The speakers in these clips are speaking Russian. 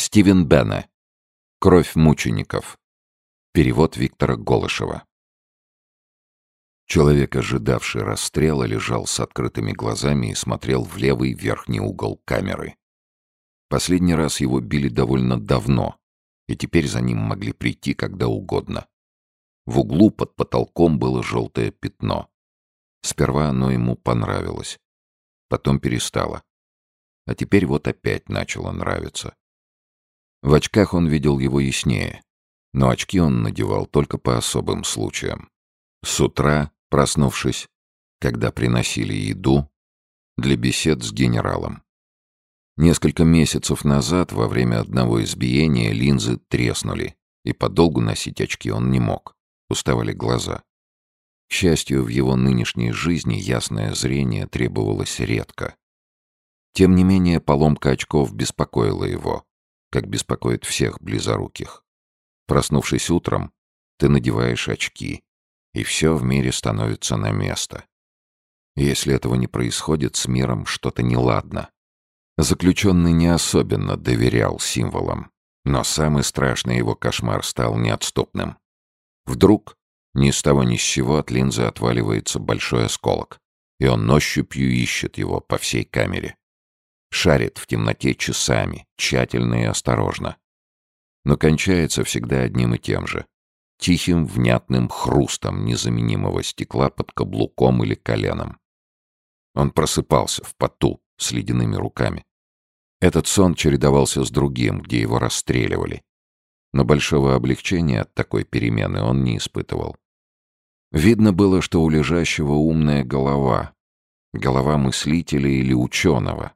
Стивен Бенне. Кровь мучеников. Перевод Виктора Голышева. Человек, ожидавший расстрела, лежал с открытыми глазами и смотрел в левый верхний угол камеры. Последний раз его били довольно давно, и теперь за ним могли прийти когда угодно. В углу под потолком было желтое пятно. Сперва оно ему понравилось. Потом перестало. А теперь вот опять начало нравиться. В очках он видел его яснее, но очки он надевал только по особым случаям. С утра, проснувшись, когда приносили еду, для бесед с генералом. Несколько месяцев назад, во время одного избиения, линзы треснули, и подолгу носить очки он не мог. Уставали глаза. К счастью, в его нынешней жизни ясное зрение требовалось редко. Тем не менее, поломка очков беспокоила его, как беспокоит всех близоруких. Проснувшись утром, ты надеваешь очки, и все в мире становится на место. Если этого не происходит, с миром что-то неладно. Заключенный не особенно доверял символам, но самый страшный его кошмар стал неотступным. Вдруг, ни с того ни с сего, от линзы отваливается большой осколок, и он ощупью ищет его по всей камере. Шарит в темноте часами, тщательно и осторожно. Но кончается всегда одним и тем же. Тихим, внятным хрустом незаменимого стекла под каблуком или коленом. Он просыпался в поту с ледяными руками. Этот сон чередовался с другим, где его расстреливали. Но большого облегчения от такой перемены он не испытывал. Видно было, что у лежащего умная голова. Голова мыслителя или ученого.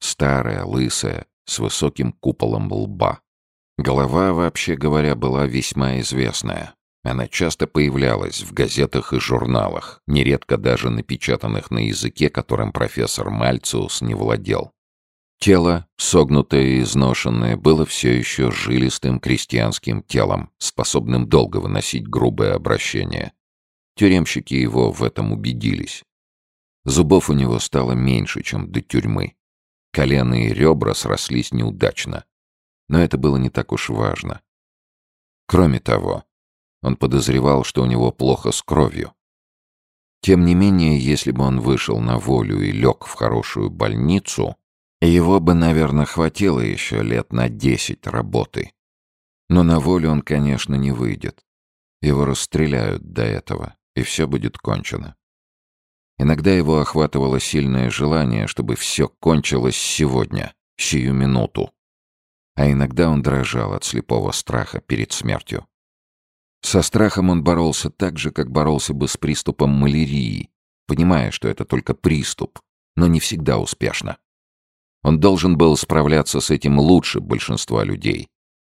Старая, лысая, с высоким куполом лба. Голова, вообще говоря, была весьма известная. Она часто появлялась в газетах и журналах, нередко даже напечатанных на языке, которым профессор Мальциус не владел. Тело, согнутое и изношенное, было все еще жилистым крестьянским телом, способным долго выносить грубое обращение. Тюремщики его в этом убедились. Зубов у него стало меньше, чем до тюрьмы. Колено и ребра срослись неудачно. Но это было не так уж важно. Кроме того, он подозревал, что у него плохо с кровью. Тем не менее, если бы он вышел на волю и лег в хорошую больницу, его бы, наверное, хватило еще лет на десять работы. Но на волю он, конечно, не выйдет. Его расстреляют до этого, и все будет кончено. Иногда его охватывало сильное желание, чтобы все кончилось сегодня, сию минуту. А иногда он дрожал от слепого страха перед смертью. Со страхом он боролся так же, как боролся бы с приступом малярии, понимая, что это только приступ, но не всегда успешно. Он должен был справляться с этим лучше большинства людей.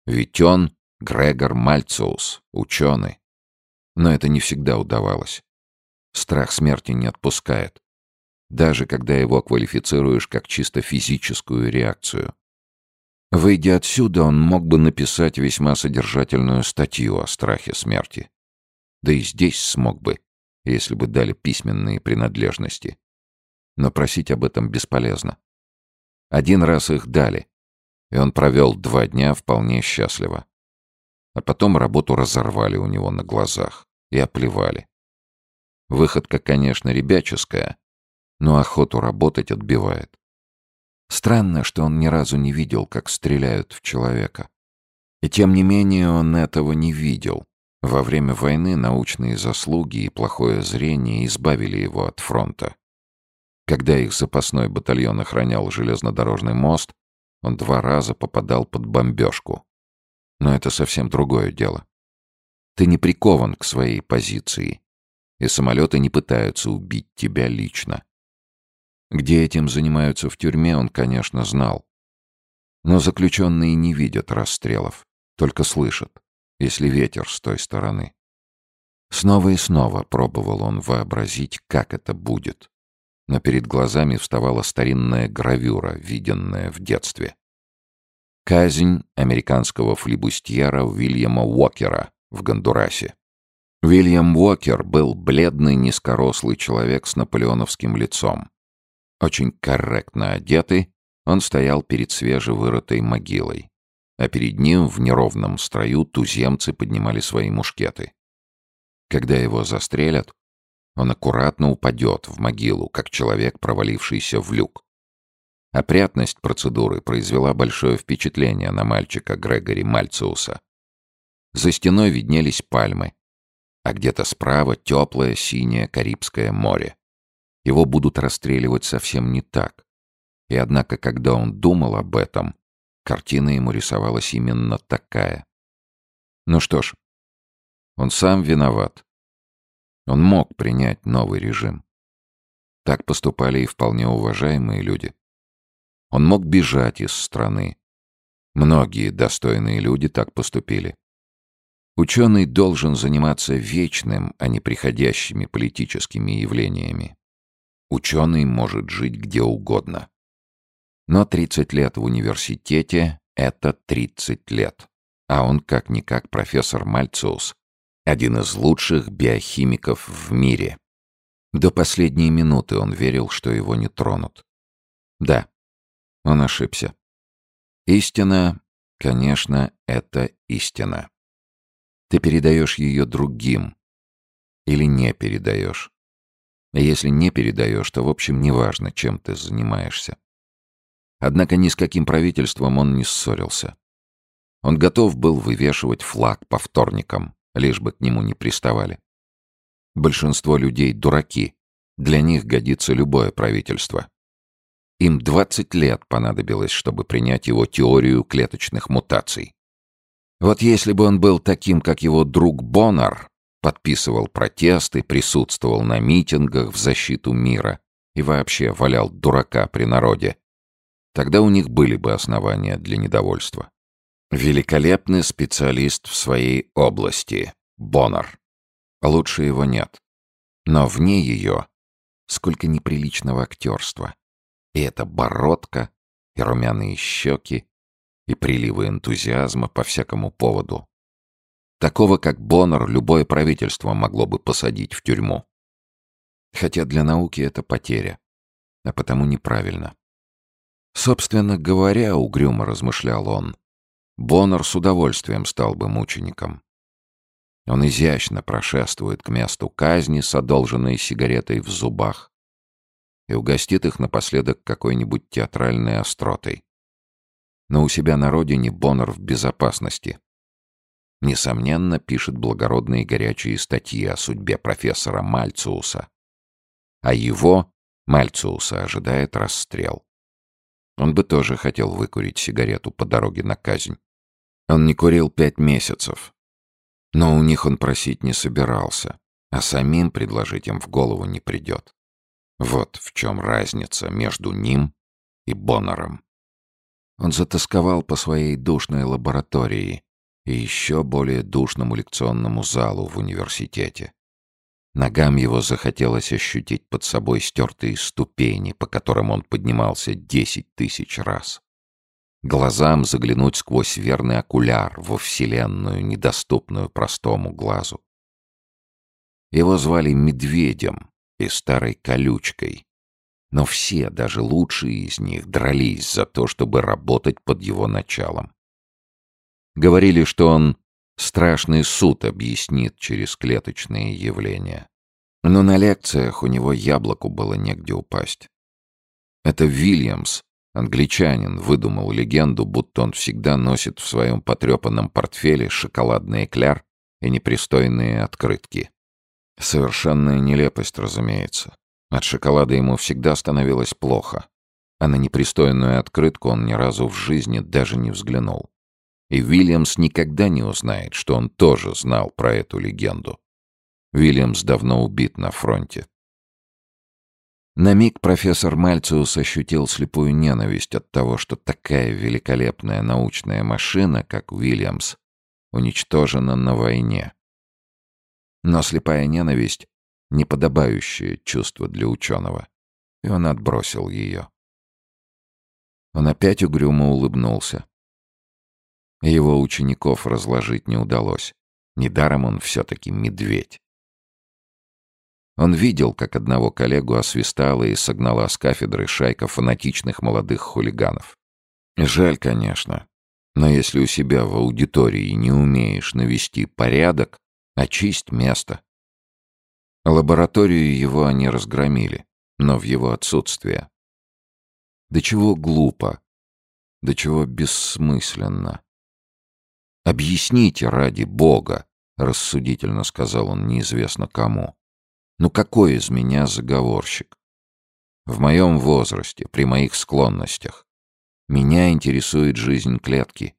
Ведь он — Грегор Мальциус, ученый. Но это не всегда удавалось. Страх смерти не отпускает. Даже когда его квалифицируешь как чисто физическую реакцию. Выйдя отсюда, он мог бы написать весьма содержательную статью о страхе смерти. Да и здесь смог бы, если бы дали письменные принадлежности. Но просить об этом бесполезно. Один раз их дали, и он провел два дня вполне счастливо. А потом работу разорвали у него на глазах и оплевали. Выходка, конечно, ребяческая, но охоту работать отбивает. Странно, что он ни разу не видел, как стреляют в человека. И тем не менее он этого не видел. Во время войны научные заслуги и плохое зрение избавили его от фронта. Когда их запасной батальон охранял железнодорожный мост, он два раза попадал под бомбежку. Но это совсем другое дело. Ты не прикован к своей позиции и самолеты не пытаются убить тебя лично. Где этим занимаются в тюрьме, он, конечно, знал. Но заключенные не видят расстрелов, только слышат, если ветер с той стороны. Снова и снова пробовал он вообразить, как это будет. Но перед глазами вставала старинная гравюра, виденная в детстве. Казнь американского флибустьера Уильяма Уокера в Гондурасе. Уильям Уокер был бледный, низкорослый человек с наполеоновским лицом. Очень корректно одетый, он стоял перед свежевырытой могилой. а перед ним в неровном строю туземцы поднимали свои мушкеты. Когда его застрелят, он аккуратно упадет в могилу, как человек, провалившийся в люк. Опрятность процедуры произвела большое впечатление на мальчика Грегори Мальциуса. За стеной виднелись пальмы, а где-то справа теплое синее Карибское море. Его будут расстреливать совсем не так. И однако, когда он думал об этом, картина ему рисовалась именно такая. Ну что ж, он сам виноват. Он мог принять новый режим. Так поступали и вполне уважаемые люди. Он мог бежать из страны. Многие достойные люди так поступили. Ученый должен заниматься вечным, а не приходящими политическими явлениями. Ученый может жить где угодно. Но 30 лет в университете — это 30 лет. А он как-никак профессор Мальциус, один из лучших биохимиков в мире. До последней минуты он верил, что его не тронут. Да, он ошибся. Истина, конечно, это истина. Ты передаешь ее другим. Или не передаешь. Если не передаешь, то, в общем, неважно, чем ты занимаешься. Однако ни с каким правительством он не ссорился. Он готов был вывешивать флаг по вторникам, лишь бы к нему не приставали. Большинство людей — дураки. Для них годится любое правительство. Им 20 лет понадобилось, чтобы принять его теорию клеточных мутаций. Вот если бы он был таким, как его друг Боннер, подписывал протесты, присутствовал на митингах в защиту мира и вообще валял дурака при народе, тогда у них были бы основания для недовольства. Великолепный специалист в своей области, Боннер. Лучше его нет. Но вне ее сколько неприличного актерства. И эта бородка, и румяные щеки, и приливы энтузиазма по всякому поводу. Такого, как Боннер, любое правительство могло бы посадить в тюрьму. Хотя для науки это потеря, а потому неправильно. Собственно говоря, угрюмо размышлял он, Боннер с удовольствием стал бы мучеником. Он изящно прошествует к месту казни с одолженной сигаретой в зубах и угостит их напоследок какой-нибудь театральной остротой но у себя на родине Боннер в безопасности. Несомненно, пишет благородные горячие статьи о судьбе профессора Мальциуса. А его, Мальциуса, ожидает расстрел. Он бы тоже хотел выкурить сигарету по дороге на казнь. Он не курил пять месяцев. Но у них он просить не собирался, а самим предложить им в голову не придет. Вот в чем разница между ним и Боннером. Он затасковал по своей душной лаборатории и еще более душному лекционному залу в университете. Ногам его захотелось ощутить под собой стертые ступени, по которым он поднимался десять тысяч раз. Глазам заглянуть сквозь верный окуляр во вселенную, недоступную простому глазу. Его звали Медведем и Старой Колючкой, но все, даже лучшие из них, дрались за то, чтобы работать под его началом. Говорили, что он страшный суд объяснит через клеточные явления. Но на лекциях у него яблоку было негде упасть. Это Вильямс, англичанин, выдумал легенду, будто он всегда носит в своем потрепанном портфеле шоколадный эклер и непристойные открытки. Совершенная нелепость, разумеется. От шоколада ему всегда становилось плохо, а на непристойную открытку он ни разу в жизни даже не взглянул. И Вильямс никогда не узнает, что он тоже знал про эту легенду. Вильямс давно убит на фронте. На миг профессор Мальциус ощутил слепую ненависть от того, что такая великолепная научная машина, как Уильямс, уничтожена на войне. Но слепая ненависть неподобающее чувство для ученого, и он отбросил ее. Он опять угрюмо улыбнулся. Его учеников разложить не удалось. Недаром он все-таки медведь. Он видел, как одного коллегу освистала и согнала с кафедры шайка фанатичных молодых хулиганов. Жаль, конечно. Но если у себя в аудитории не умеешь навести порядок, очисть место. Лабораторию его они разгромили, но в его отсутствие. До чего глупо, до чего бессмысленно. «Объясните ради Бога», — рассудительно сказал он неизвестно кому. «Ну какой из меня заговорщик? В моем возрасте, при моих склонностях. Меня интересует жизнь клетки.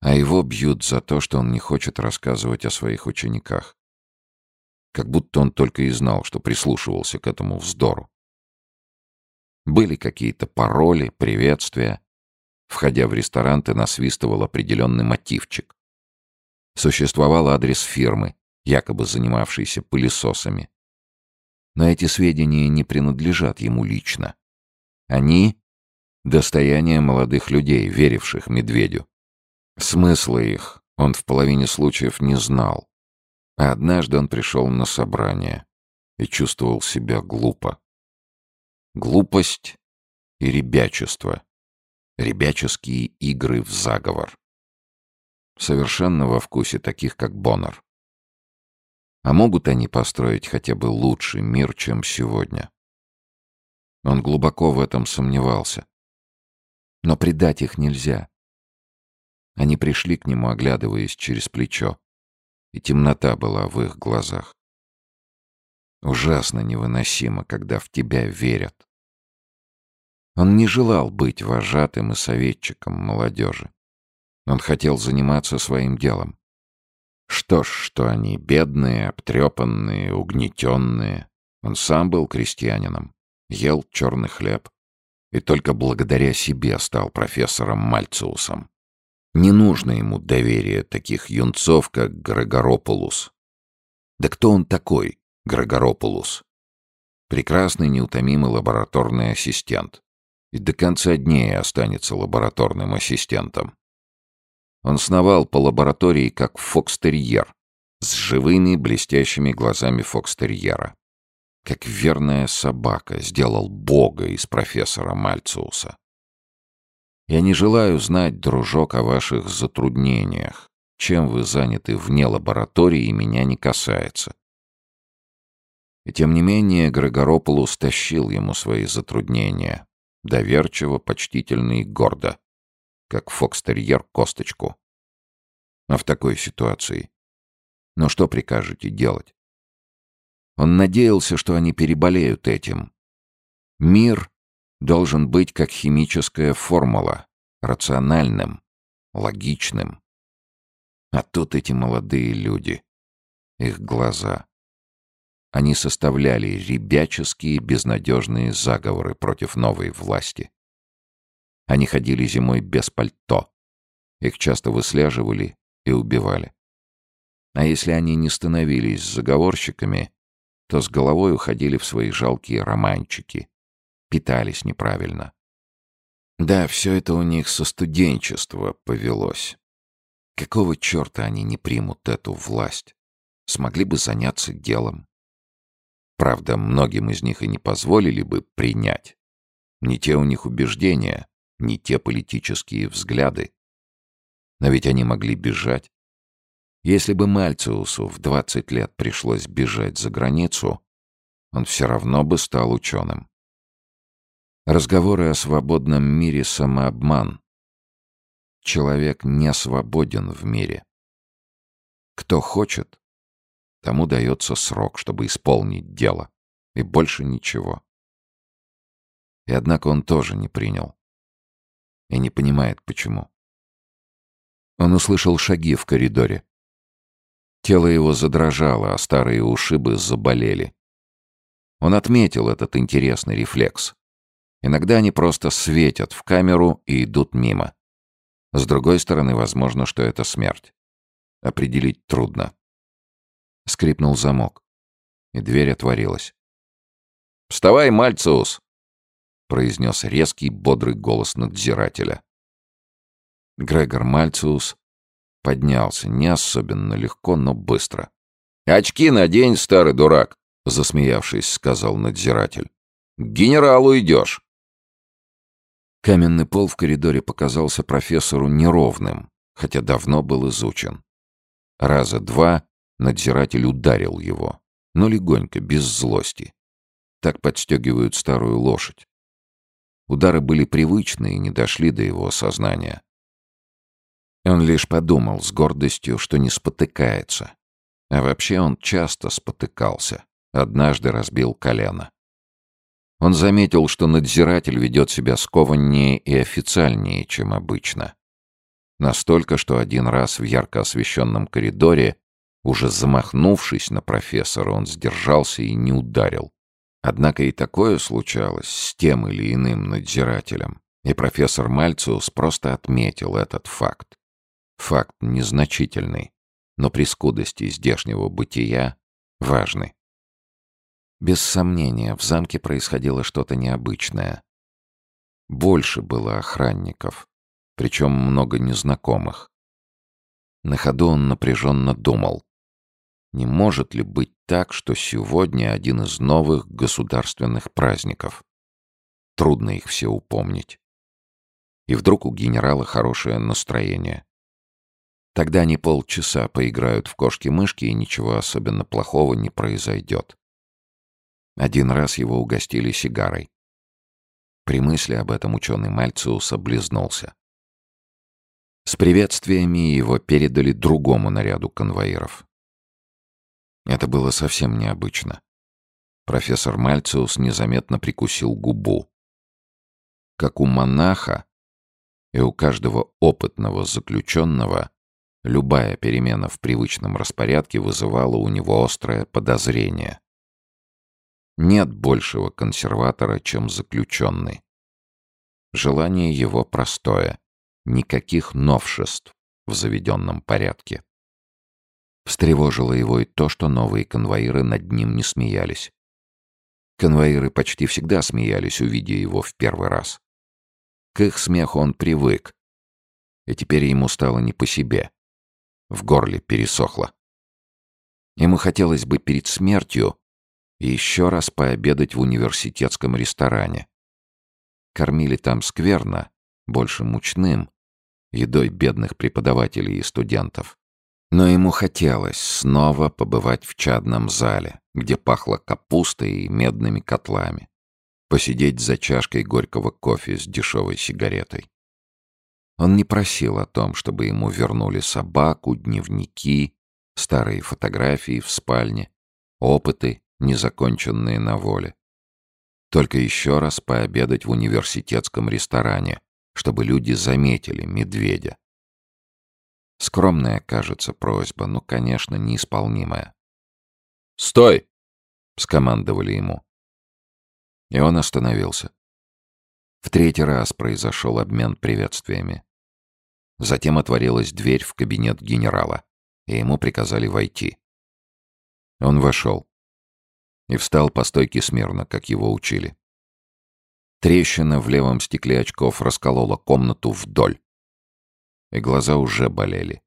А его бьют за то, что он не хочет рассказывать о своих учениках. Как будто он только и знал, что прислушивался к этому вздору. Были какие-то пароли, приветствия. Входя в ресторан, ты насвистывал определенный мотивчик. Существовал адрес фирмы, якобы занимавшейся пылесосами. Но эти сведения не принадлежат ему лично. Они — достояние молодых людей, веривших медведю. Смысла их он в половине случаев не знал. А однажды он пришел на собрание и чувствовал себя глупо. Глупость и ребячество. Ребяческие игры в заговор. Совершенно во вкусе таких, как Боннер. А могут они построить хотя бы лучший мир, чем сегодня? Он глубоко в этом сомневался. Но предать их нельзя. Они пришли к нему, оглядываясь через плечо, и темнота была в их глазах. Ужасно невыносимо, когда в тебя верят. Он не желал быть вожатым и советчиком молодежи. Он хотел заниматься своим делом. Что ж, что они бедные, обтрепанные, угнетенные. Он сам был крестьянином, ел черный хлеб. И только благодаря себе стал профессором Мальциусом. Не нужно ему доверие таких юнцов, как Грегоропулус. Да кто он такой, Грегоропулус? Прекрасный, неутомимый лабораторный ассистент. И до конца дней останется лабораторным ассистентом. Он сновал по лаборатории, как фокстерьер, с живыми блестящими глазами фокстерьера. Как верная собака сделал бога из профессора Мальциуса. Я не желаю знать, дружок, о ваших затруднениях. Чем вы заняты вне лаборатории, меня не касается. И тем не менее Грегоропулус тащил ему свои затруднения, доверчиво, почтительно и гордо как фокстерьер косточку. А в такой ситуации? Ну что прикажете делать? Он надеялся, что они переболеют этим. Мир должен быть как химическая формула, рациональным, логичным. А тут эти молодые люди, их глаза. Они составляли ребяческие безнадежные заговоры против новой власти. Они ходили зимой без пальто. Их часто выслеживали и убивали. А если они не становились заговорщиками, то с головой уходили в свои жалкие романчики. Питались неправильно. Да, все это у них со студенчества повелось. Какого черта они не примут эту власть? Смогли бы заняться делом. Правда, многим из них и не позволили бы принять. Не те у них убеждения, не те политические взгляды. Но ведь они могли бежать. Если бы Мальциусу в 20 лет пришлось бежать за границу, он все равно бы стал ученым. Разговоры о свободном мире — самообман. Человек не свободен в мире. Кто хочет, тому дается срок, чтобы исполнить дело, и больше ничего. И однако он тоже не принял и не понимает, почему. Он услышал шаги в коридоре. Тело его задрожало, а старые ушибы заболели. Он отметил этот интересный рефлекс. Иногда они просто светят в камеру и идут мимо. С другой стороны, возможно, что это смерть. Определить трудно. Скрипнул замок, и дверь отворилась. «Вставай, Мальциус!» — произнес резкий, бодрый голос надзирателя. Грегор Мальциус поднялся не особенно легко, но быстро. «Очки надень, старый дурак!» — засмеявшись, сказал надзиратель. «К генералу идешь!» Каменный пол в коридоре показался профессору неровным, хотя давно был изучен. Раза два надзиратель ударил его, но легонько, без злости. Так подстегивают старую лошадь. Удары были привычны и не дошли до его сознания. Он лишь подумал с гордостью, что не спотыкается. А вообще он часто спотыкался. Однажды разбил колено. Он заметил, что надзиратель ведет себя скованнее и официальнее, чем обычно. Настолько, что один раз в ярко освещенном коридоре, уже замахнувшись на профессора, он сдержался и не ударил. Однако и такое случалось с тем или иным надзирателем, и профессор Мальциус просто отметил этот факт. Факт незначительный, но при скудости здешнего бытия важный. Без сомнения, в замке происходило что-то необычное. Больше было охранников, причем много незнакомых. На ходу он напряженно думал. Не может ли быть так, что сегодня один из новых государственных праздников? Трудно их все упомнить. И вдруг у генерала хорошее настроение. Тогда они полчаса поиграют в кошки-мышки, и ничего особенно плохого не произойдет. Один раз его угостили сигарой. При мысли об этом ученый Мальциус облизнулся. С приветствиями его передали другому наряду конвоиров. Это было совсем необычно. Профессор Мальциус незаметно прикусил губу. Как у монаха и у каждого опытного заключенного, любая перемена в привычном распорядке вызывала у него острое подозрение. Нет большего консерватора, чем заключенный. Желание его простое. Никаких новшеств в заведенном порядке. Встревожило его и то, что новые конвоиры над ним не смеялись. Конвоиры почти всегда смеялись, увидя его в первый раз. К их смеху он привык, и теперь ему стало не по себе. В горле пересохло. Ему хотелось бы перед смертью и еще раз пообедать в университетском ресторане. Кормили там скверно, больше мучным, едой бедных преподавателей и студентов. Но ему хотелось снова побывать в чадном зале, где пахло капустой и медными котлами, посидеть за чашкой горького кофе с дешевой сигаретой. Он не просил о том, чтобы ему вернули собаку, дневники, старые фотографии в спальне, опыты незаконченные на воле. Только еще раз пообедать в университетском ресторане, чтобы люди заметили медведя. Скромная, кажется, просьба, но, конечно, неисполнимая. «Стой!» — скомандовали ему. И он остановился. В третий раз произошел обмен приветствиями. Затем отворилась дверь в кабинет генерала, и ему приказали войти. Он вошел и встал по стойке смирно, как его учили. Трещина в левом стекле очков расколола комнату вдоль. И глаза уже болели.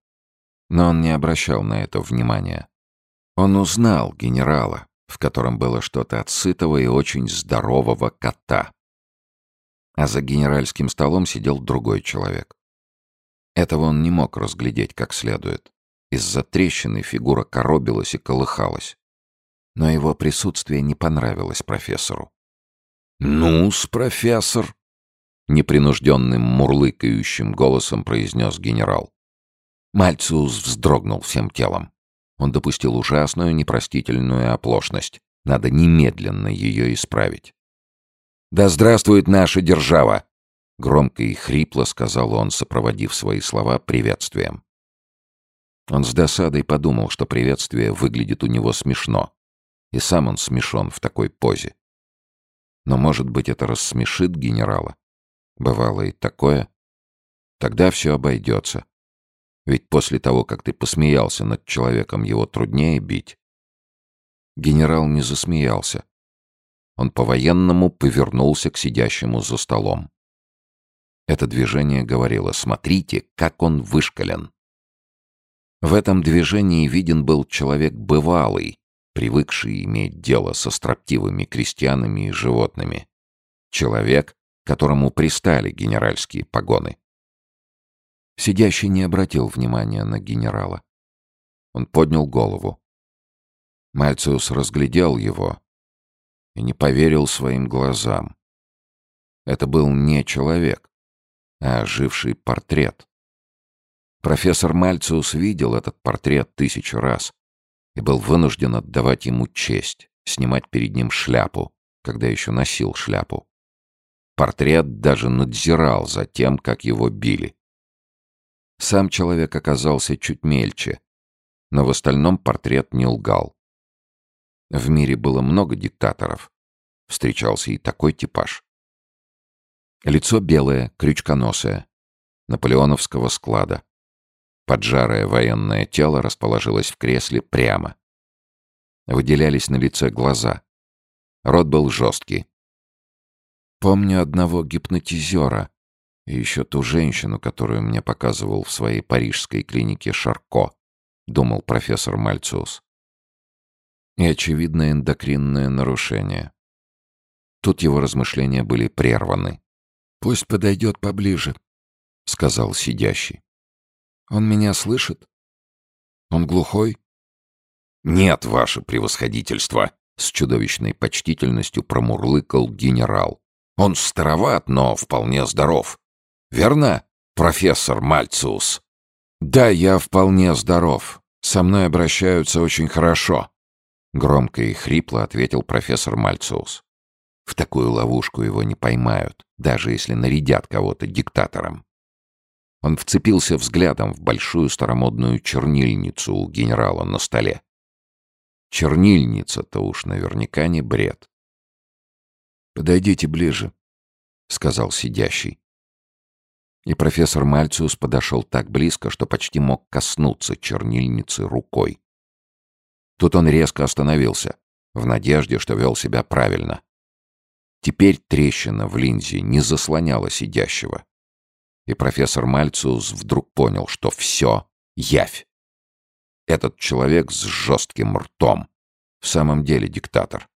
Но он не обращал на это внимания. Он узнал генерала, в котором было что-то от сытого и очень здорового кота. А за генеральским столом сидел другой человек. Этого он не мог разглядеть как следует. Из-за трещины фигура коробилась и колыхалась но его присутствие не понравилось профессору. «Ну-с, профессор!» — непринужденным мурлыкающим голосом произнес генерал. Мальциус вздрогнул всем телом. Он допустил ужасную, непростительную оплошность. Надо немедленно ее исправить. «Да здравствует наша держава!» Громко и хрипло сказал он, сопроводив свои слова приветствием. Он с досадой подумал, что приветствие выглядит у него смешно. И сам он смешон в такой позе. Но, может быть, это рассмешит генерала? Бывало и такое. Тогда все обойдется. Ведь после того, как ты посмеялся над человеком, его труднее бить. Генерал не засмеялся. Он по-военному повернулся к сидящему за столом. Это движение говорило «Смотрите, как он вышкален». В этом движении виден был человек бывалый, привыкший иметь дело со строптивыми крестьянами и животными. Человек, которому пристали генеральские погоны. Сидящий не обратил внимания на генерала. Он поднял голову. Мальциус разглядел его и не поверил своим глазам. Это был не человек, а оживший портрет. Профессор Мальциус видел этот портрет тысячу раз и был вынужден отдавать ему честь, снимать перед ним шляпу, когда еще носил шляпу. Портрет даже надзирал за тем, как его били. Сам человек оказался чуть мельче, но в остальном портрет не лгал. В мире было много диктаторов. Встречался и такой типаж. Лицо белое, крючконосое, наполеоновского склада. Поджарое военное тело расположилось в кресле прямо. Выделялись на лице глаза. Рот был жесткий. Помню одного гипнотизера и еще ту женщину, которую мне показывал в своей парижской клинике Шарко, думал профессор Мальциус. И очевидное эндокринное нарушение. Тут его размышления были прерваны. «Пусть подойдет поближе», — сказал сидящий. «Он меня слышит? Он глухой?» «Нет, ваше превосходительство», — с чудовищной почтительностью промурлыкал генерал. «Он староват, но вполне здоров. Верно, профессор Мальциус?» «Да, я вполне здоров. Со мной обращаются очень хорошо», — громко и хрипло ответил профессор Мальциус. В такую ловушку его не поймают, даже если нарядят кого-то диктатором. Он вцепился взглядом в большую старомодную чернильницу у генерала на столе. Чернильница-то уж наверняка не бред. «Подойдите ближе», — сказал сидящий. И профессор Мальциус подошел так близко, что почти мог коснуться чернильницы рукой. Тут он резко остановился, в надежде, что вел себя правильно. Теперь трещина в линзе не заслоняла сидящего. И профессор Мальциус вдруг понял, что все — явь. Этот человек с жестким ртом. В самом деле диктатор.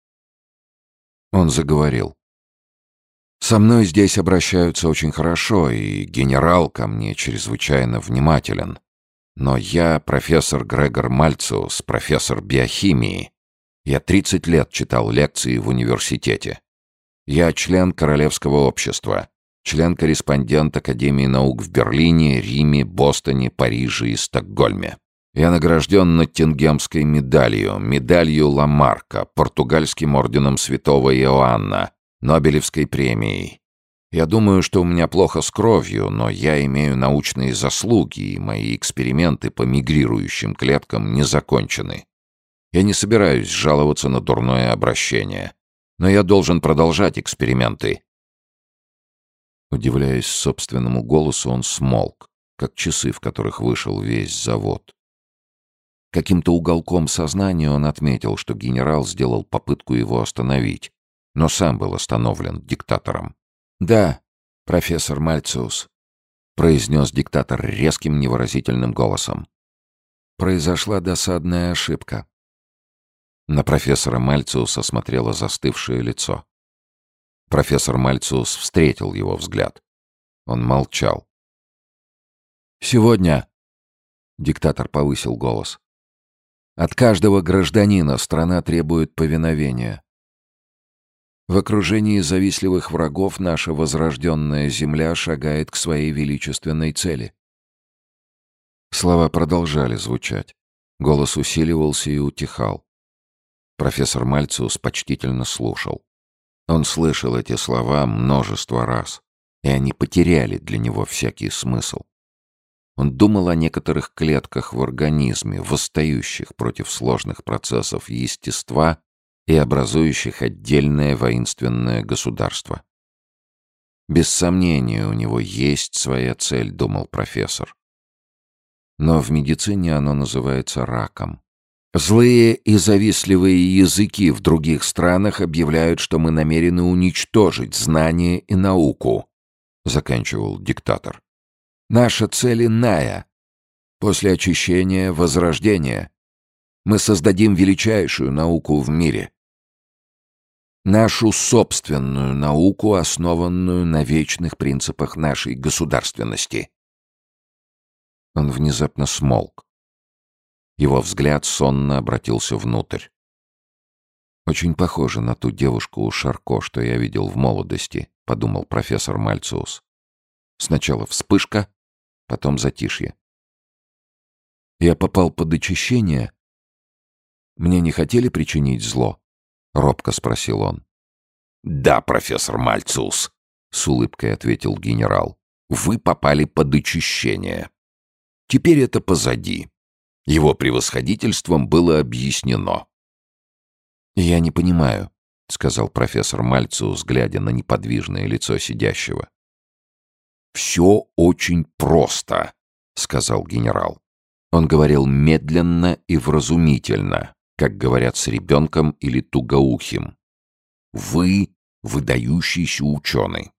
Он заговорил. «Со мной здесь обращаются очень хорошо, и генерал ко мне чрезвычайно внимателен. Но я профессор Грегор Мальциус, профессор биохимии. Я 30 лет читал лекции в университете. Я член Королевского общества, член-корреспондент Академии наук в Берлине, Риме, Бостоне, Париже и Стокгольме. Я награжден Ноттингемской медалью, медалью Ламарка, португальским орденом святого Иоанна, Нобелевской премией. Я думаю, что у меня плохо с кровью, но я имею научные заслуги, и мои эксперименты по мигрирующим клеткам не закончены. Я не собираюсь жаловаться на дурное обращение но я должен продолжать эксперименты». Удивляясь собственному голосу, он смолк, как часы, в которых вышел весь завод. Каким-то уголком сознания он отметил, что генерал сделал попытку его остановить, но сам был остановлен диктатором. «Да, профессор Мальциус», — произнес диктатор резким невыразительным голосом. «Произошла досадная ошибка. На профессора Мальциуса смотрело застывшее лицо. Профессор Мальциус встретил его взгляд. Он молчал. «Сегодня...» — диктатор повысил голос. «От каждого гражданина страна требует повиновения. В окружении завистливых врагов наша возрожденная земля шагает к своей величественной цели». Слова продолжали звучать. Голос усиливался и утихал. Профессор Мальциус почтительно слушал. Он слышал эти слова множество раз, и они потеряли для него всякий смысл. Он думал о некоторых клетках в организме, восстающих против сложных процессов естества и образующих отдельное воинственное государство. Без сомнения, у него есть своя цель, думал профессор. Но в медицине оно называется раком. Злые и завистливые языки в других странах объявляют, что мы намерены уничтожить знания и науку, заканчивал диктатор. Наша цель иная. После очищения — возрождения. Мы создадим величайшую науку в мире. Нашу собственную науку, основанную на вечных принципах нашей государственности. Он внезапно смолк. Его взгляд сонно обратился внутрь. «Очень похоже на ту девушку у Шарко, что я видел в молодости», — подумал профессор Мальциус. Сначала вспышка, потом затишье. Я попал под очищение. Мне не хотели причинить зло? Робко спросил он. Да, профессор Мальциус, с улыбкой ответил генерал. Вы попали под очищение. Теперь это позади. Его превосходительством было объяснено. «Я не понимаю», — сказал профессор Мальциус, глядя на неподвижное лицо сидящего. «Все очень просто», — сказал генерал. Он говорил медленно и вразумительно, как говорят с ребенком или тугоухим. «Вы — выдающийся ученый.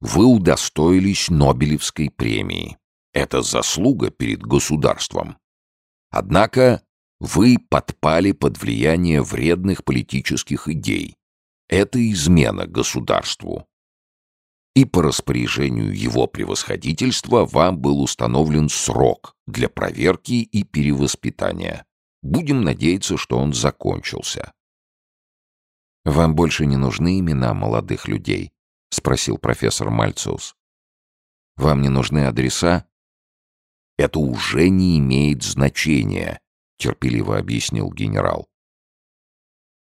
Вы удостоились Нобелевской премии. Это заслуга перед государством. Однако вы подпали под влияние вредных политических идей. Это измена государству и по распоряжению его превосходительства вам был установлен срок для проверки и перевоспитания. Будем надеяться, что он закончился. «Вам больше не нужны имена молодых людей?» — спросил профессор Мальциус. «Вам не нужны адреса?» «Это уже не имеет значения», — терпеливо объяснил генерал.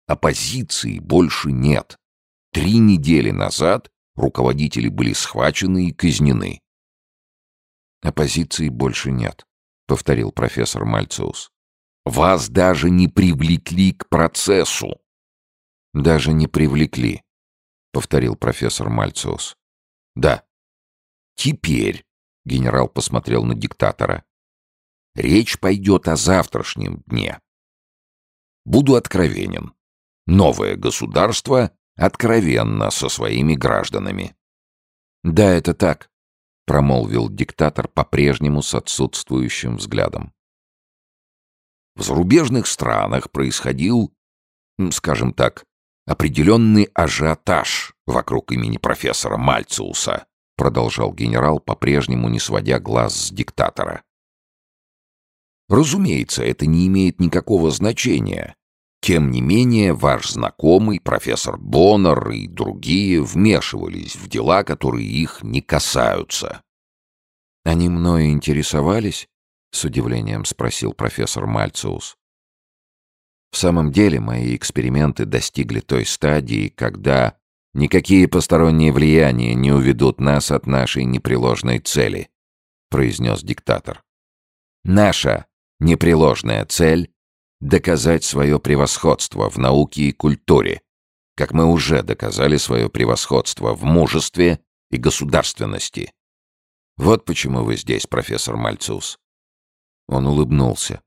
«Оппозиции больше нет. Три недели назад руководители были схвачены и казнены. «Оппозиции больше нет», — повторил профессор Мальциус. «Вас даже не привлекли к процессу». «Даже не привлекли», — повторил профессор Мальциус. «Да». «Теперь», — генерал посмотрел на диктатора, — «речь пойдет о завтрашнем дне. Буду откровенен. Новое государство Откровенно со своими гражданами. «Да, это так», — промолвил диктатор по-прежнему с отсутствующим взглядом. В зарубежных странах происходил, скажем так, определенный ажиотаж вокруг имени профессора Мальциуса, продолжал генерал, по-прежнему не сводя глаз с диктатора. Разумеется, это не имеет никакого значения, тем не менее, ваш знакомый, профессор Боннер и другие вмешивались в дела, которые их не касаются. «Они мною интересовались?» — с удивлением спросил профессор Мальциус. «В самом деле, мои эксперименты достигли той стадии, когда никакие посторонние влияния не уведут нас от нашей непреложной цели», — произнес диктатор. «Наша непреложная цель доказать свое превосходство в науке и культуре, как мы уже доказали свое превосходство в мужестве и государственности. Вот почему вы здесь, профессор Мальциус. Он улыбнулся.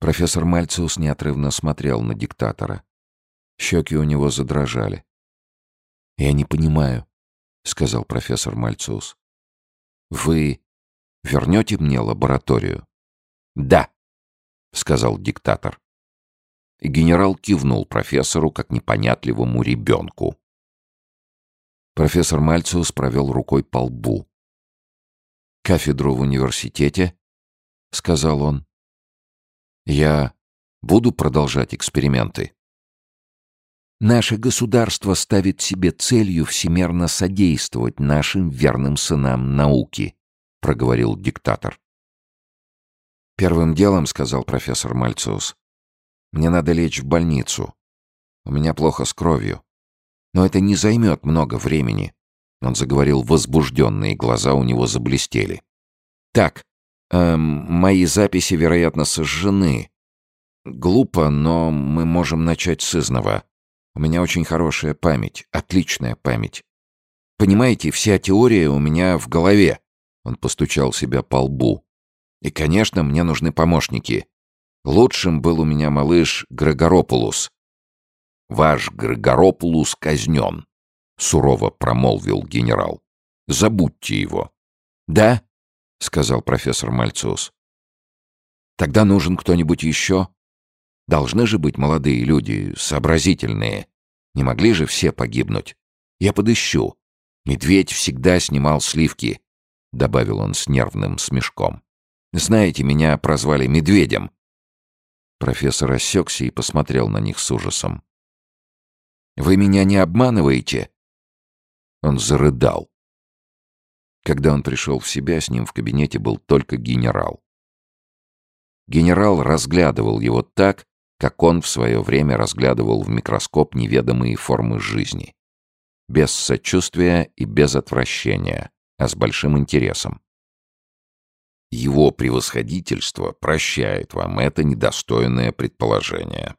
Профессор Мальциус неотрывно смотрел на диктатора. Щеки у него задрожали. «Я не понимаю», — сказал профессор Мальциус. «Вы вернете мне лабораторию?» «Да», — сказал диктатор. И генерал кивнул профессору, как непонятливому ребенку. Профессор Мальциус провел рукой по лбу. «Кафедру в университете?» — сказал он. «Я буду продолжать эксперименты». Наше государство ставит себе целью всемерно содействовать нашим верным сынам науки, проговорил диктатор. «Первым делом, — сказал профессор Мальциус, — мне надо лечь в больницу. У меня плохо с кровью. Но это не займет много времени». Он заговорил возбужденно, и глаза у него заблестели. «Так, эм, мои записи, вероятно, сожжены. Глупо, но мы можем начать с изного. У меня очень хорошая память, отличная память. Понимаете, вся теория у меня в голове». Он постучал себя по лбу. И, конечно, мне нужны помощники. Лучшим был у меня малыш Грегоропулус. «Ваш Грегоропулус казнен», — сурово промолвил генерал. «Забудьте его». «Да?» — сказал профессор Мальциус. «Тогда нужен кто-нибудь еще? Должны же быть молодые люди, сообразительные. Не могли же все погибнуть? Я подыщу. Медведь всегда снимал сливки, — добавил он с нервным смешком. Знаете, меня прозвали Медведем. Профессор осекся и посмотрел на них с ужасом. «Вы меня не обманываете?» Он зарыдал. Когда он пришел в себя, с ним в кабинете был только генерал. Генерал разглядывал его так, как он в свое время разглядывал в микроскоп неведомые формы жизни. Без сочувствия и без отвращения, а с большим интересом. Его превосходительство прощает вам это недостойное предположение.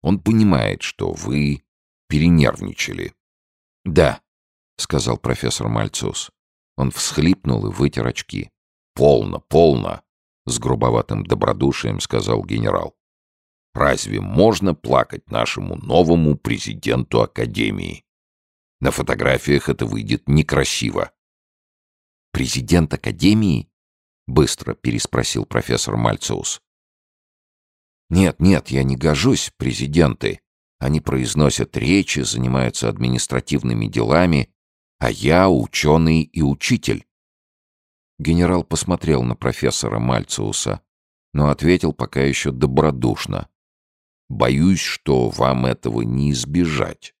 Он понимает, что вы перенервничали. «Да», — сказал профессор Мальцус. Он всхлипнул и вытер очки. «Полно, полно», — с грубоватым добродушием сказал генерал. «Разве можно плакать нашему новому президенту Академии? На фотографиях это выйдет некрасиво». «Президент Академии?» — быстро переспросил профессор Мальцеус. «Нет, нет, я не гожусь, президенты. Они произносят речи, занимаются административными делами, а я ученый и учитель». Генерал посмотрел на профессора Мальцеуса, но ответил пока еще добродушно. «Боюсь, что вам этого не избежать.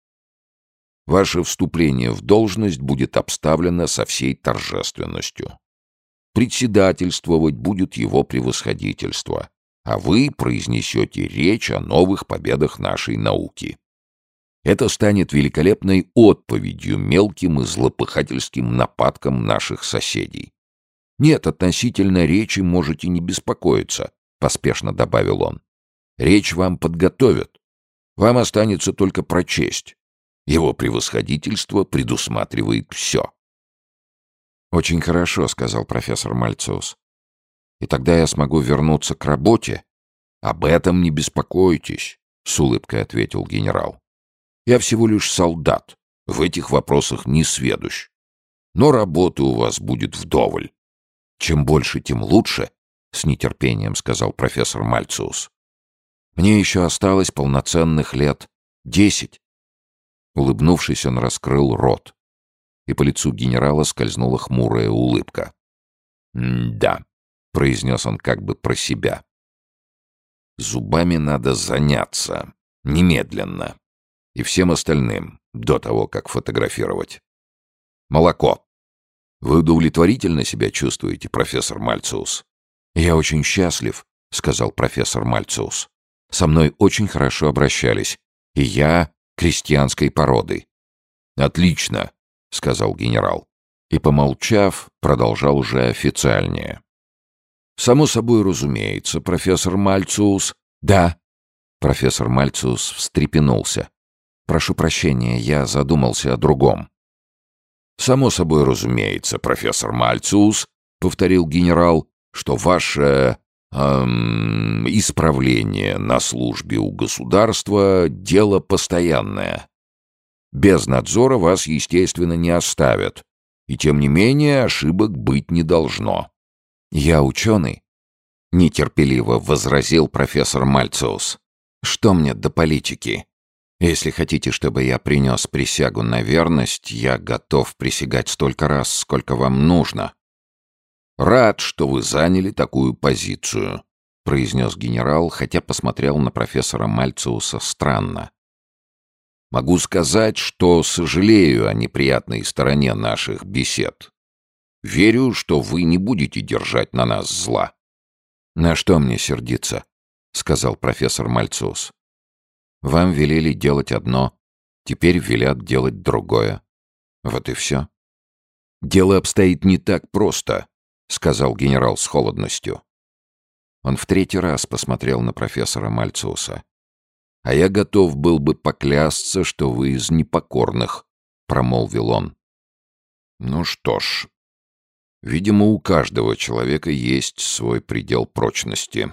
Ваше вступление в должность будет обставлено со всей торжественностью председательствовать будет его превосходительство, а вы произнесете речь о новых победах нашей науки. Это станет великолепной отповедью мелким и злопыхательским нападкам наших соседей. Нет, относительно речи можете не беспокоиться, поспешно добавил он. Речь вам подготовят. Вам останется только прочесть. Его превосходительство предусматривает все. «Очень хорошо», — сказал профессор Мальциус. «И тогда я смогу вернуться к работе?» «Об этом не беспокойтесь», — с улыбкой ответил генерал. «Я всего лишь солдат, в этих вопросах не сведущ. Но работы у вас будет вдоволь. Чем больше, тем лучше», — с нетерпением сказал профессор Мальциус. «Мне еще осталось полноценных лет десять». Улыбнувшись, он раскрыл рот и по лицу генерала скользнула хмурая улыбка. «Да», — произнес он как бы про себя. «Зубами надо заняться. Немедленно. И всем остальным, до того, как фотографировать. Молоко. Вы удовлетворительно себя чувствуете, профессор Мальциус?» «Я очень счастлив», — сказал профессор Мальциус. «Со мной очень хорошо обращались, и я крестьянской породы». «Отлично», — сказал генерал. И, помолчав, продолжал уже официальнее. «Само собой разумеется, профессор Мальциус...» «Да». Профессор Мальциус встрепенулся. «Прошу прощения, я задумался о другом». «Само собой разумеется, профессор Мальциус», — повторил генерал, «что ваше эм, исправление на службе у государства — дело постоянное. Без надзора вас, естественно, не оставят. И тем не менее ошибок быть не должно. Я ученый, — нетерпеливо возразил профессор Мальциус. Что мне до политики? Если хотите, чтобы я принес присягу на верность, я готов присягать столько раз, сколько вам нужно. Рад, что вы заняли такую позицию, — произнес генерал, хотя посмотрел на профессора Мальциуса странно. Могу сказать, что сожалею о неприятной стороне наших бесед. Верю, что вы не будете держать на нас зла. На что мне сердиться? сказал профессор Мальцус. Вам велели делать одно, теперь велят делать другое. Вот и все. Дело обстоит не так просто, сказал генерал с холодностью. Он в третий раз посмотрел на профессора Мальцуса. «А я готов был бы поклясться, что вы из непокорных», — промолвил он. «Ну что ж, видимо, у каждого человека есть свой предел прочности.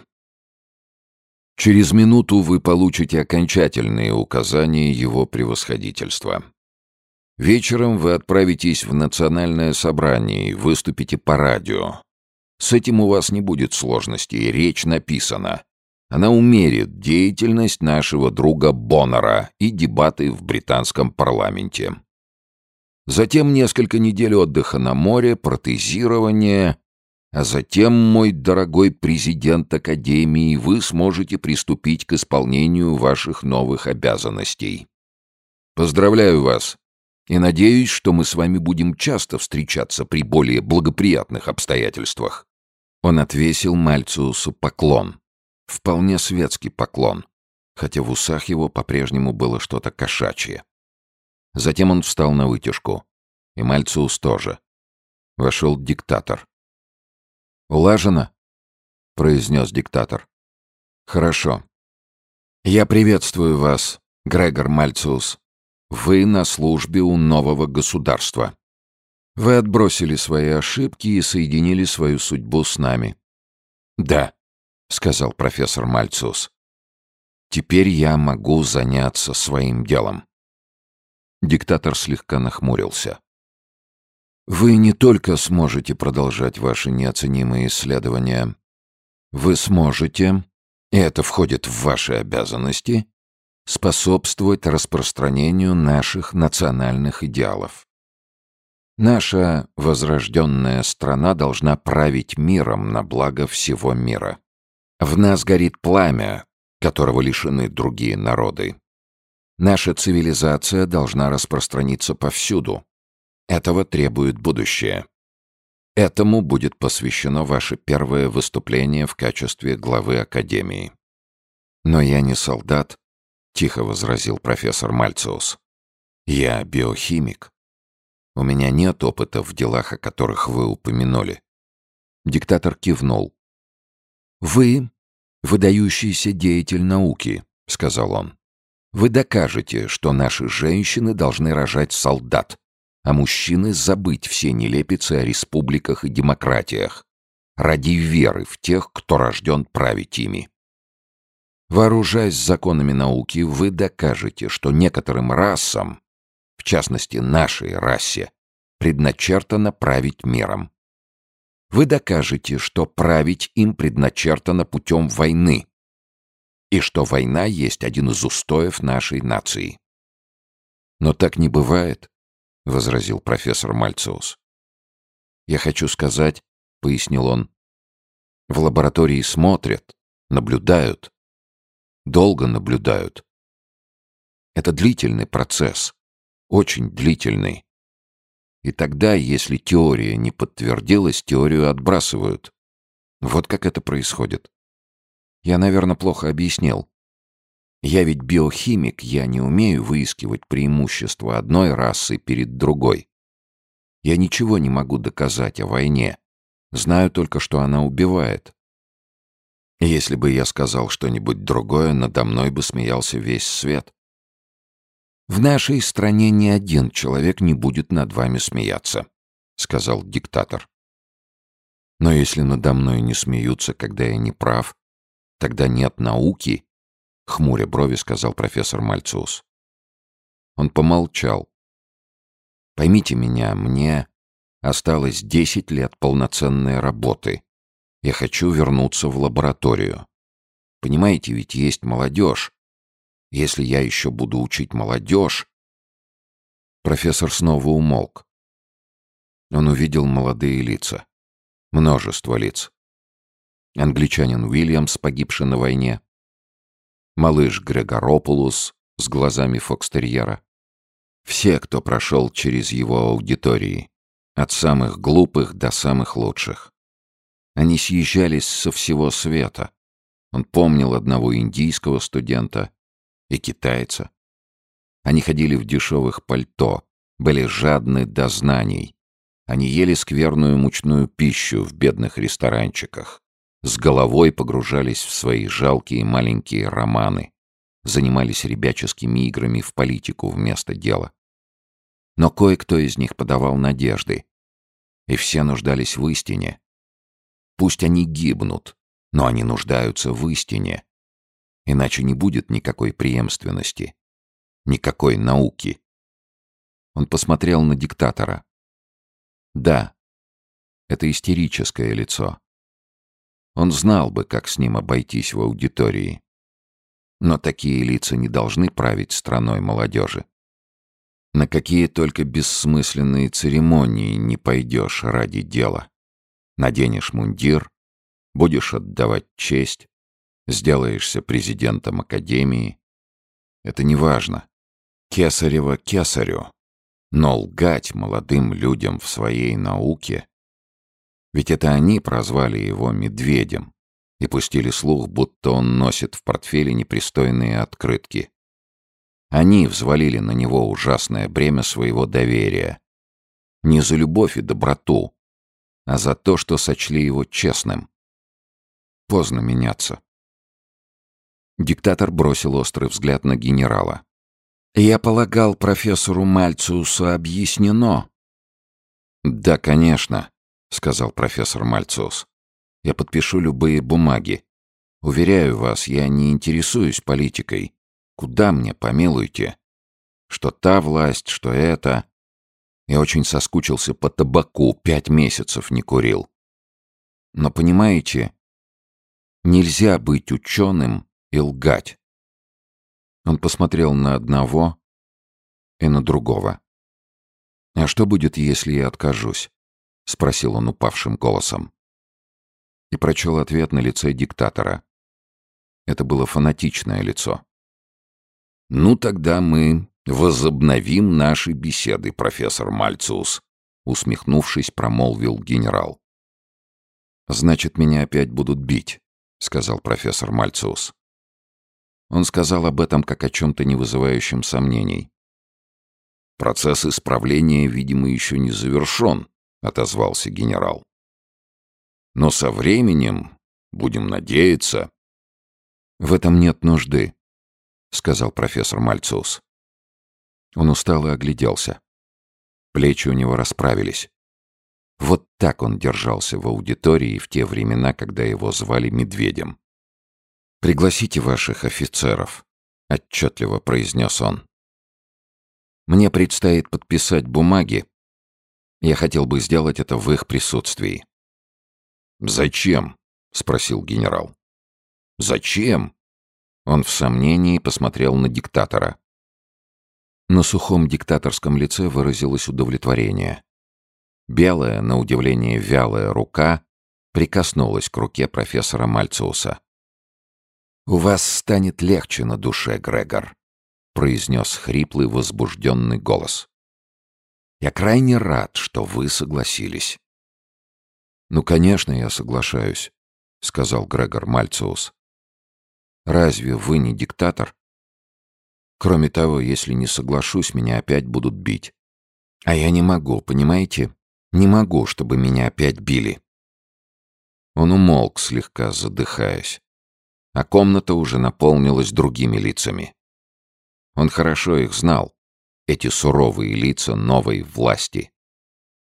Через минуту вы получите окончательные указания его превосходительства. Вечером вы отправитесь в национальное собрание и выступите по радио. С этим у вас не будет сложностей, речь написана. Она умерит деятельность нашего друга Боннера и дебаты в британском парламенте. Затем несколько недель отдыха на море, протезирование, а затем, мой дорогой президент Академии, вы сможете приступить к исполнению ваших новых обязанностей. Поздравляю вас и надеюсь, что мы с вами будем часто встречаться при более благоприятных обстоятельствах». Он отвесил Мальциусу поклон. Вполне светский поклон, хотя в усах его по-прежнему было что-то кошачье. Затем он встал на вытяжку. И Мальциус тоже. Вошел диктатор. «Улажено?» — произнес диктатор. «Хорошо. Я приветствую вас, Грегор Мальциус. Вы на службе у нового государства. Вы отбросили свои ошибки и соединили свою судьбу с нами. Да, сказал профессор Мальцус. Теперь я могу заняться своим делом. Диктатор слегка нахмурился. Вы не только сможете продолжать ваши неоценимые исследования, вы сможете, и это входит в ваши обязанности, способствовать распространению наших национальных идеалов. Наша возрожденная страна должна править миром на благо всего мира. В нас горит пламя, которого лишены другие народы. Наша цивилизация должна распространиться повсюду. Этого требует будущее. Этому будет посвящено ваше первое выступление в качестве главы Академии. Но я не солдат — тихо возразил профессор Мальциус. «Я биохимик. У меня нет опыта в делах, о которых вы упомянули». Диктатор кивнул. «Вы — выдающийся деятель науки», — сказал он. «Вы докажете, что наши женщины должны рожать солдат, а мужчины забыть все нелепицы о республиках и демократиях ради веры в тех, кто рожден править ими. Вооружаясь законами науки, вы докажете, что некоторым расам, в частности нашей расе, предначертано править миром. Вы докажете, что править им предначертано путем войны, и что война есть один из устоев нашей нации. «Но так не бывает», — возразил профессор Мальциус. «Я хочу сказать», — пояснил он, — «в лаборатории смотрят, наблюдают, долго наблюдают. Это длительный процесс, очень длительный. И тогда, если теория не подтвердилась, теорию отбрасывают. Вот как это происходит. Я, наверное, плохо объяснил. Я ведь биохимик, я не умею выискивать преимущества одной расы перед другой. Я ничего не могу доказать о войне. Знаю только, что она убивает. Если бы я сказал что-нибудь другое, надо мной бы смеялся весь свет. «В нашей стране ни один человек не будет над вами смеяться», — сказал диктатор. «Но если надо мной не смеются, когда я не прав, тогда нет науки», — хмуря брови сказал профессор Мальцус. Он помолчал. «Поймите меня, мне осталось десять лет полноценной работы» Я хочу вернуться в лабораторию. Понимаете, ведь есть молодежь. Если я еще буду учить молодежь... Профессор снова умолк. Он увидел молодые лица. Множество лиц. Англичанин Уильямс, погибший на войне. Малыш Грегоропулус с глазами фокстерьера. Все, кто прошел через его аудитории. От самых глупых до самых лучших. Они съезжались со всего света. Он помнил одного индийского студента и китайца. Они ходили в дешевых пальто, были жадны до знаний. Они ели скверную мучную пищу в бедных ресторанчиках. С головой погружались в свои жалкие маленькие романы. Занимались ребяческими играми в политику вместо дела. Но кое-кто из них подавал надежды. И все нуждались в истине, Пусть они гибнут, но они нуждаются в истине. Иначе не будет никакой преемственности, никакой науки. Он посмотрел на диктатора. Да, это истерическое лицо. он знал бы, как с ним обойтись в аудитории. Но такие лица не должны править страной молодежи. На какие только бессмысленные церемонии не пойдешь ради дела. Наденешь мундир, будешь отдавать честь, сделаешься президентом академии. Это не важно. Кесарева кесарю. Но лгать молодым людям в своей науке... Ведь это они прозвали его медведем и пустили слух, будто он носит в портфеле непристойные открытки. Они взвалили на него ужасное бремя своего доверия. Не за любовь и доброту, а за то, что сочли его честным. Поздно меняться. Диктатор бросил острый взгляд на генерала. «Я полагал, профессору Мальциусу объяснено». «Да, конечно», — сказал профессор Мальциус. «Я подпишу любые бумаги. Уверяю вас, я не интересуюсь политикой. Куда мне, помилуйте? Что та власть, что это. Я очень соскучился по табаку, пять месяцев не курил. Но понимаете, нельзя быть ученым и лгать. Он посмотрел на одного и на другого. «А что будет, если я откажусь?» — спросил он упавшим голосом. И прочел ответ на лице диктатора. Это было фанатичное лицо. «Ну, тогда мы возобновим наши беседы, профессор Мальциус», усмехнувшись, промолвил генерал. «Значит, меня опять будут бить», — сказал профессор Мальциус. Он сказал об этом как о чем-то не вызывающем сомнений. «Процесс исправления, видимо, еще не завершен», — отозвался генерал. «Но со временем, будем надеяться...» «В этом нет нужды», — сказал профессор Мальциус. Он устало огляделся. Плечи у него расправились. Вот так он держался в аудитории в те времена, когда его звали Медведем. «Пригласите ваших офицеров», — отчетливо произнес он. «Мне предстоит подписать бумаги. Я хотел бы сделать это в их присутствии». «Зачем?» — спросил генерал. «Зачем?» Он в сомнении посмотрел на диктатора. На сухом диктаторском лице выразилось удовлетворение. Белая, на удивление вялая рука прикоснулась к руке профессора Мальциуса. «У вас станет легче на душе, Грегор», — произнес хриплый, возбужденный голос. «Я крайне рад, что вы согласились». «Ну, конечно, я соглашаюсь», — сказал Грегор Мальциус. Разве вы не диктатор? Кроме того, если не соглашусь, меня опять будут бить. А я не могу, понимаете? Не могу, чтобы меня опять били. Он умолк, слегка задыхаясь. А комната уже наполнилась другими лицами. Он хорошо их знал, эти суровые лица новой власти.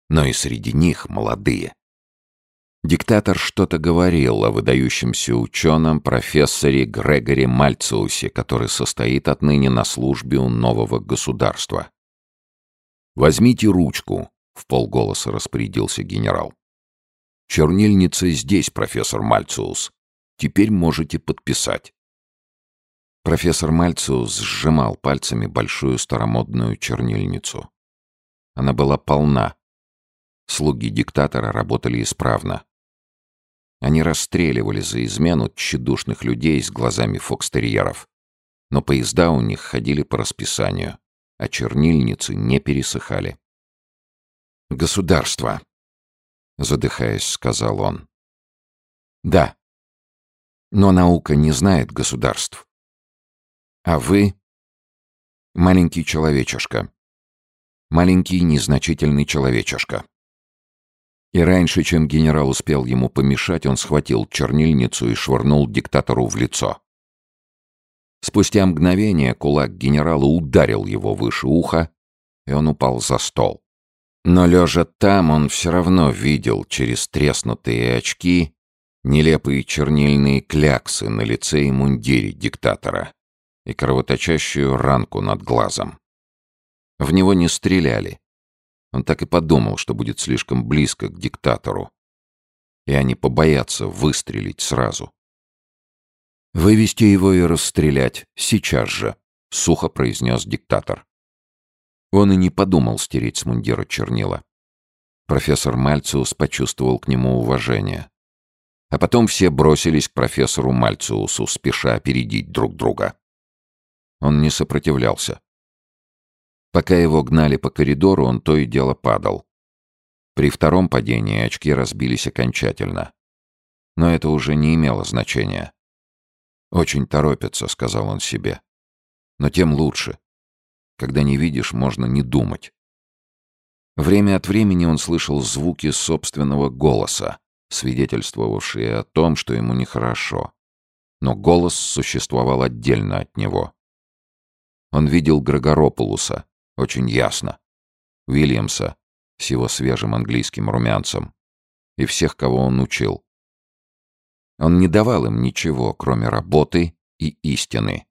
Но и среди них молодые. Диктатор что-то говорил о выдающемся ученом профессоре Грегоре Мальциусе, который состоит отныне на службе у нового государства. «Возьмите ручку», — в полголоса распорядился генерал. «Чернильница здесь, профессор Мальциус. Теперь можете подписать». Профессор Мальциус сжимал пальцами большую старомодную чернильницу. Она была полна. Слуги диктатора работали исправно. Они расстреливали за измену тщедушных людей с глазами фокстерьеров. Но поезда у них ходили по расписанию, а чернильницы не пересыхали. «Государство», — задыхаясь, сказал он. «Да. Но наука не знает государств. А вы — маленький человечишка. Маленький незначительный человечишка. И раньше, чем генерал успел ему помешать, он схватил чернильницу и швырнул диктатору в лицо. Спустя мгновение кулак генерала ударил его выше уха, и он упал за стол. Но лежа там, он все равно видел через треснутые очки нелепые чернильные кляксы на лице и мундире диктатора и кровоточащую ранку над глазом. В него не стреляли, он так и подумал, что будет слишком близко к диктатору. и они побоятся выстрелить сразу. «Вывести его и расстрелять сейчас же», — сухо произнес диктатор. Он и не подумал стереть с мундира чернила. Профессор Мальциус почувствовал к нему уважение. А потом все бросились к профессору Мальциусу, спеша опередить друг друга. Он не сопротивлялся. Пока его гнали по коридору, он то и дело падал. При втором падении очки разбились окончательно. Но это уже не имело значения. «Очень торопится», — сказал он себе. «Но тем лучше. Когда не видишь, можно не думать». Время от времени он слышал звуки собственного голоса, свидетельствовавшие о том, что ему нехорошо. Но голос существовал отдельно от него. Он видел Грегоропулуса очень ясно, Уильямса с его свежим английским румянцем и всех, кого он учил. Он не давал им ничего, кроме работы и истины.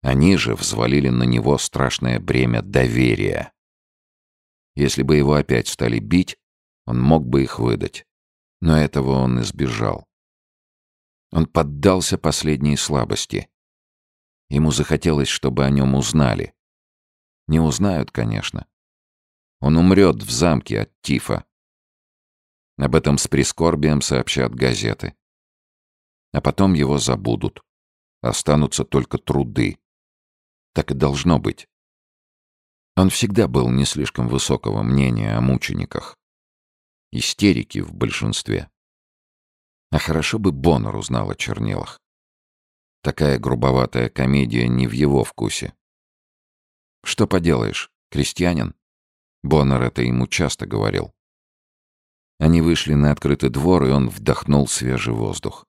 Они же взвалили на него страшное бремя доверия. Если бы его опять стали бить, он мог бы их выдать. Но этого он избежал. Он поддался последней слабости. Ему захотелось, чтобы о нем узнали. Не узнают, конечно. Он умрет в замке от тифа. Об этом с прискорбием сообщат газеты. А потом его забудут. Останутся только труды. Так и должно быть. Он всегда был не слишком высокого мнения о мучениках. Истерики в большинстве. А хорошо бы Боннер узнал о чернилах. Такая грубоватая комедия не в его вкусе. Что поделаешь, крестьянин? Боннер это ему часто говорил. Они вышли на открытый двор, и он вдохнул свежий воздух.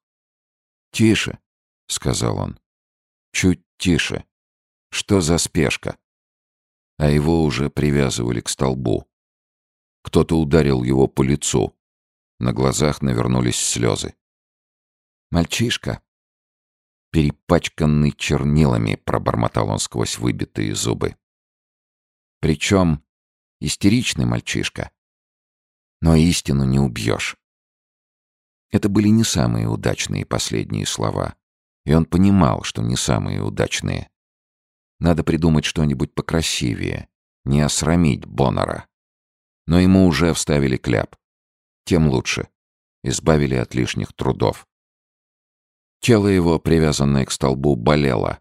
«Тише», — сказал он. «Чуть тише. Что за спешка?» А его уже привязывали к столбу. Кто-то ударил его по лицу. На глазах навернулись слезы. «Мальчишка!» «Перепачканный чернилами», — пробормотал он сквозь выбитые зубы. Причем истеричный мальчишка. Но истину не убьешь. Это были не самые удачные последние слова. И он понимал, что не самые удачные. Надо придумать что-нибудь покрасивее, не осрамить Боннера но ему уже вставили кляп. Тем лучше. Избавили от лишних трудов. Тело его, привязанное к столбу, болело,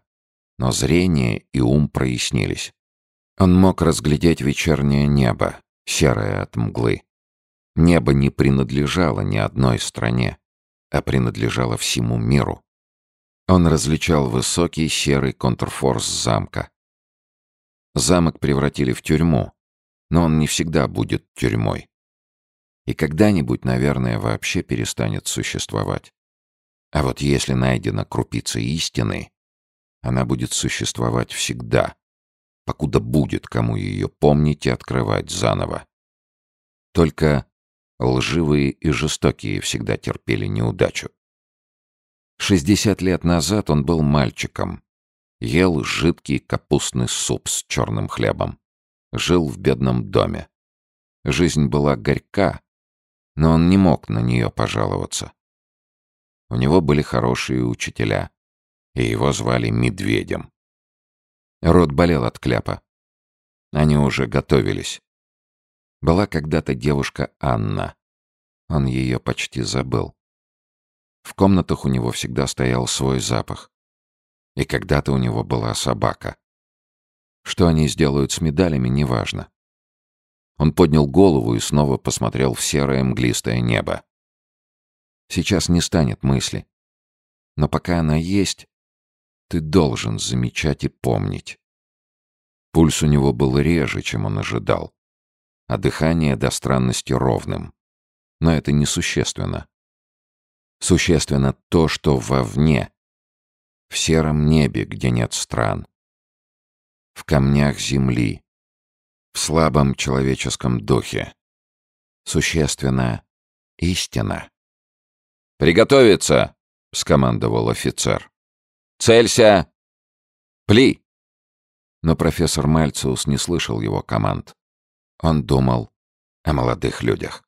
но зрение и ум прояснились. Он мог разглядеть вечернее небо, серое от мглы. Небо не принадлежало ни одной стране, а принадлежало всему миру. Он различал высокий серый контрфорс замка. Замок превратили в тюрьму, но он не всегда будет тюрьмой. И когда-нибудь, наверное, вообще перестанет существовать. А вот если найдена крупица истины, она будет существовать всегда, покуда будет кому ее помнить и открывать заново. Только лживые и жестокие всегда терпели неудачу. Шестьдесят лет назад он был мальчиком, ел жидкий капустный суп с черным хлебом жил в бедном доме. Жизнь была горька, но он не мог на нее пожаловаться. У него были хорошие учителя, и его звали Медведем. Рот болел от кляпа. Они уже готовились. Была когда-то девушка Анна. Он ее почти забыл. В комнатах у него всегда стоял свой запах. И когда-то у него была собака. Что они сделают с медалями, неважно. Он поднял голову и снова посмотрел в серое мглистое небо. Сейчас не станет мысли. Но пока она есть, ты должен замечать и помнить. Пульс у него был реже, чем он ожидал, а дыхание до странности ровным. Но это несущественно. Существенно то, что вовне, в сером небе, где нет стран, в камнях земли, в слабом человеческом духе. Существенно истина. «Приготовиться!» — скомандовал офицер. «Целься! Пли!» Но профессор Мальциус не слышал его команд. Он думал о молодых людях.